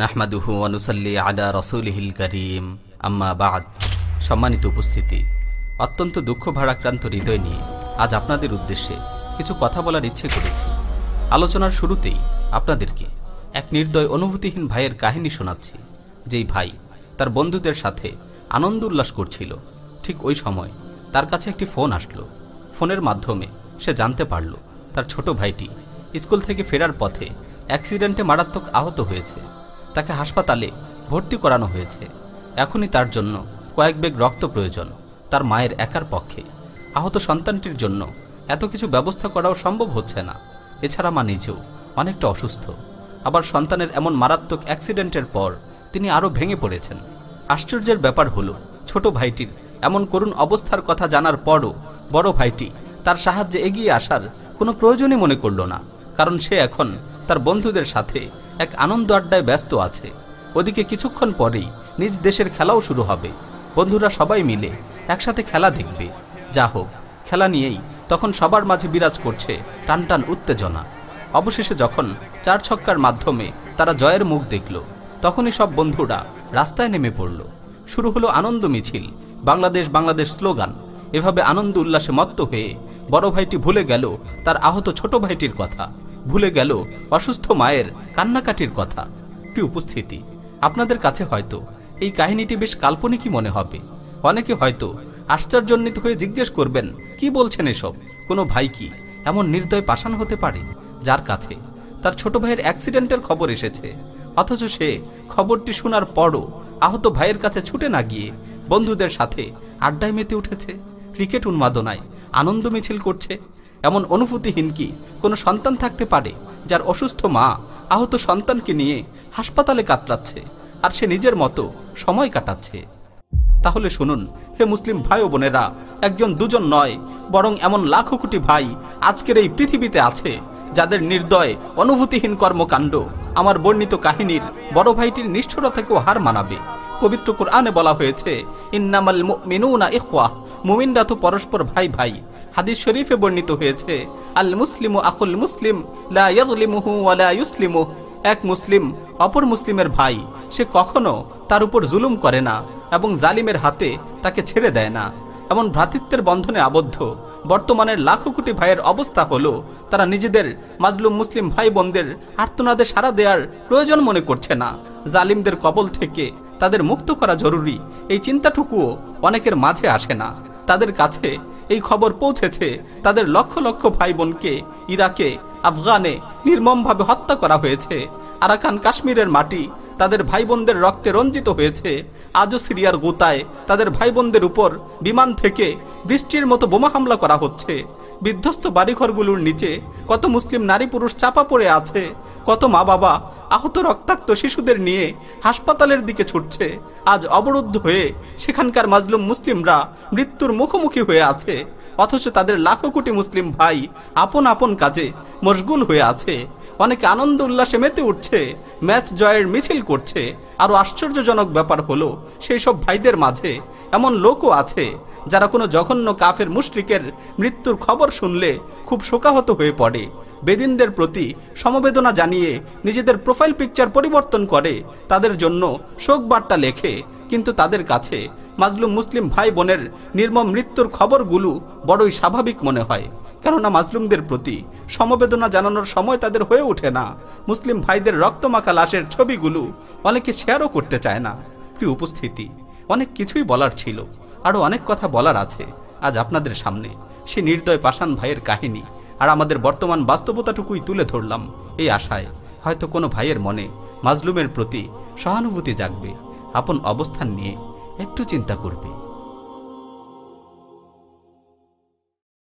নাহমাদুহু অনুসল্লি সম্মানিত উপস্থিতি, অত্যন্ত দুঃখ ভারাক্রান্ত হৃদয় নিয়ে আজ আপনাদের উদ্দেশ্যে কিছু কথা বলার ইচ্ছে করেছি। আলোচনার শুরুতেই আপনাদেরকে এক নির্দয় অনুভূতিহীন ভাইয়ের কাহিনী শোনাচ্ছি, যেই ভাই তার বন্ধুদের সাথে আনন্দ উল্লাস করছিল। ঠিক ওই সময় তার কাছে একটি ফোন আসলো। ফোনের মাধ্যমে সে জানতে পারল তার ছোট ভাইটি স্কুল থেকে ফেরার পথে অ্যাক্সিডেন্টে মারাত্মক আহত হয়েছে। তাকে হাসপাতালে ভর্তি করানো হয়েছে। এখনই তার জন্য কয়েক বেগ রক্ত প্রয়োজন, তার মায়ের একার পক্ষে। আহত সন্তানটির জন্য এত কিছু ব্যবস্থা করাও সম্ভব হচ্ছে না। এছাড়া মা নিজেও অনেকটা অসুস্থ। আবার সন্তানের এমন মারাত্মক অ্যাক্সিডেন্টের পর তিনি আরও ভেঙে পড়েছেন। আশ্চর্যের ব্যাপার হলো, ছোট ভাইটির এমন করুণ অবস্থার কথা জানার পরও বড় ভাইটি তার সাহায্যে এগিয়ে আসার কোনো প্রয়োজনই মনে করল না, কারণ সে এখন তার বন্ধুদের সাথে এক আনন্দ আড্ডায় ব্যস্ত আছে। ওদিকে কিছুক্ষণ পরেই নিজ দেশের খেলাও শুরু হবে। বন্ধুরা সবাই মিলে একসাথে খেলা দেখবে। যা হোক, খেলা নিয়েই তখন সবার মাঝে বিরাজ করছে টানটান উত্তেজনা। অবশেষে যখন চার ছক্কার মাধ্যমে তারা জয়ের মুখ দেখল, তখনই সব বন্ধুরা রাস্তায় নেমে পড়ল। শুরু হলো আনন্দ মিছিল, বাংলাদেশ বাংলাদেশ স্লোগান। এভাবে আনন্দ উল্লাসে মত্ত হয়ে বড় ভাইটি ভুলে গেল তার আহত ছোট ভাইটির কথা। ভুলে গেল অসুস্থ মায়ের কান্নাকাটির কথা। কি উপস্থিতি। আপনাদের কাছে হয়তো। এই কাহিনীটি বেশ কাল্পনিকই মনে হবে। অনেকে হয়তো আশ্চর্যজনিত হয়ে জিজ্ঞেস করবেন, কি বলছেন এসব? কোনো ভাই কি এমন নির্দয় পাষাণ হতে পারে? যার কাছে তার ছোট ভাইয়ের অ্যাক্সিডেন্টের খবর এসেছে। অথচ সে খবরটি শোনার পরও আহত ভাইয়ের কাছে ছুটে না গিয়ে বন্ধুদের সাথে আড্ডায় মেতে উঠেছে। ক্রিকেট উন্মাদনায় আনন্দ মিছিল করছে। এমন অনুভূতিহীন কি? কোনো সন্তান থাকতে পারে যার অসুস্থ মা আহত সন্তানকে নিয়ে হাসপাতালে কাতরাচ্ছে আর সে নিজের মতো সময় কাটাচ্ছে। তাহলে শুনুন, হে মুসলিম ভাই ও বোনেরা, একজন দুজন নয়, বরং এমন লাখো কোটি ভাই আজকের এই পৃথিবীতে আছে যাদের নির্দয়, অনুভূতিহীন কর্মকাণ্ড আমার বর্ণিত কাহিনীর বড় ভাইটির নিষ্ঠুরতাকেও হার মানাবে। পবিত্র কোরআনে বলা হয়েছে, ইন্নামাল মিনুনা ইখওয়া। মুমিনরা তো পরস্পর ভাই ভাই। হাদিস শরীফে বর্ণিত হয়েছে, আল মুসলিম আকুল মুসলিম, লা ইয়াযলিমুহু ওয়া লা ইউসলিমুহ। এক মুসলিম, অপর মুসলিমের ভাই, সে কখনো তার উপর জুলুম করে না এবং জালিমের হাতে তাকে ছেড়ে দেয় না। এমন ভ্রাতৃত্বের বন্ধনে আবদ্ধ, বর্তমানের লাখো কোটি ভাইয়ের অবস্থা হলো, তারা নিজেদের মাজলুম মুসলিম ভাই বোনদের আর্তনাদে সারা দেওয়ার প্রয়োজন মনে করছে না। জালিমদের কবল থেকে তাদের মুক্ত করা জরুরি, এই চিন্তাটুকুও অনেকের মাঝে আসে না। তাদের কাছে এই খবর পৌঁছেছে, তাদের লক্ষ লক্ষ ভাই বোনকে ইরাকে, আফগানে নির্মমভাবে হত্যা করা হয়েছে। আরাকান কাশ্মীরের মাটি তাদের ভাই বোনদের রক্তে রঞ্জিত হয়েছে। আজও সিরিয়ার গোতায় তাদের ভাই বোনদের উপর বিমান থেকে বৃষ্টির মতো বোমা হামলা করা হচ্ছে। বিধ্বস্ত বাড়িঘরগুলোর নিচে কত মুসলিম নারী পুরুষ চাপা পড়ে আছে, কত মা বাবা আহত রক্তাক্ত শিশুদের নিয়ে হাসপাতালের দিকে ছুটছে। আজ অবরুদ্ধ হয়ে সেখানকার মাজলুম মুসলিমরা মৃত্যুর মুখোমুখি হয়ে আছে, অথচ তাদের লাখো কোটি মুসলিম ভাই আপন আপন কাজে মশগুল হয়ে আছে। অনেকে আনন্দ উল্লাসে মেতে উঠছে, ম্যাচ জয়ের মিছিল করছে। আরও আশ্চর্যজনক ব্যাপার হলো, সেই সব ভাইদের মাঝে এমন লোকও আছে যারা কোনো জঘন্য কাফের মুশরিকের মৃত্যুর খবর শুনলে খুব শোকাহত হয়ে পড়ে। বেদিনদের প্রতি সমবেদনা জানিয়ে নিজেদের প্রোফাইল পিকচার পরিবর্তন করে, তাদের জন্য শোক বার্তা লেখে। কিন্তু তাদের কাছে মাজলুম মুসলিম ভাই বোনের নির্মম মৃত্যুর খবরগুলো বড়ই স্বাভাবিক মনে হয়। কেননা মাজলুমদের প্রতি সমবেদনা জানানোর সময় তাদের হয়ে ওঠে না। মুসলিম ভাইদের রক্তমাখা লাশের ছবিগুলো অনেকে শেয়ারও করতে চায় না। কি উপস্থিতি, অনেক কিছুই বলার ছিল। আরও অনেক কথা বলার আছে। আজ আপনাদের সামনে। সে নির্দয় পাষাণ ভাইয়ের কাহিনী। আর আমাদের বর্তমান বাস্তবতাটুকুই তুলে ধরলাম এই আশায়। হয়তো কোনো ভাইয়ের মনে মাজলুমের প্রতি সহানুভূতি জাগবে। আপন অবস্থান নিয়ে একটু চিন্তা করবে।